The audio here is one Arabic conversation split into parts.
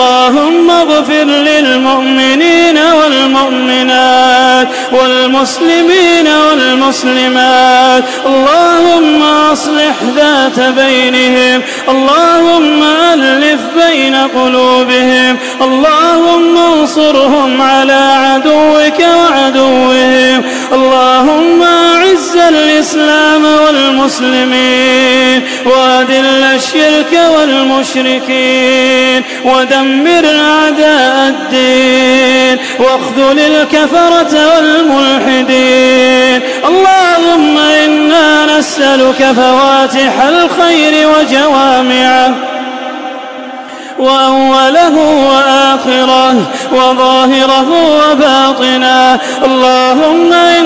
اللهم اغفر للمؤمنين والمؤمنات والمسلمين والمسلمات. اللهم أصلح ذات بينهم. اللهم ألف بين قلوبهم. اللهم انصرهم على عدوك وعدوهم. اللهم أعز الإسلام والمسلمين وأذل الشرك والمشركين ودمر أعداء الدين واخذل الكفرة والملحدين. اللهم إنا نسألك فواتح الخير وجوامعه وأوله وآخره وظاهره وباطنه. اللهم إنا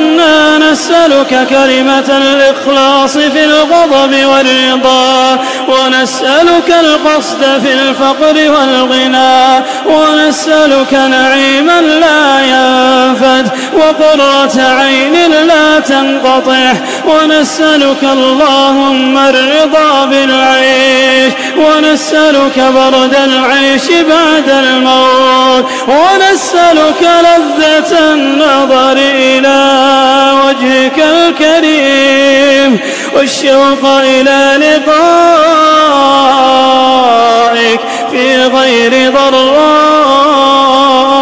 نسألك كلمة الإخلاص في الغضب والرضا ونسألك القصد في الفقر والغنى ونسألك نعيما لا ينفد وقرة عين لا تنقطع ونسألك اللهم الرضا بالعيش ونسألك برد العيش بعد الموت ونسألك لذة والشوق إلى لقائك في غير ضراء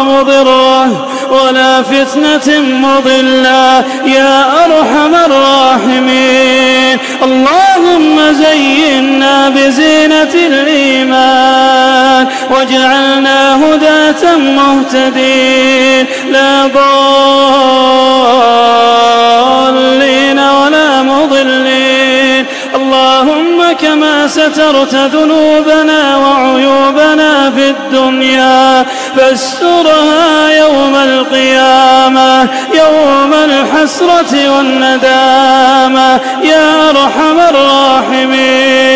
مضرة ولا فتنة مضلة يا أرحم الراحمين. اللهم زينا بزينة الإيمان واجعلنا هداة مهتدين. لا ضالين سترت ذنوبنا وعيوبنا في الدنيا. فاسترها يوم القيامة يوم الحسرة والندامة. يا أرحم الراحمين.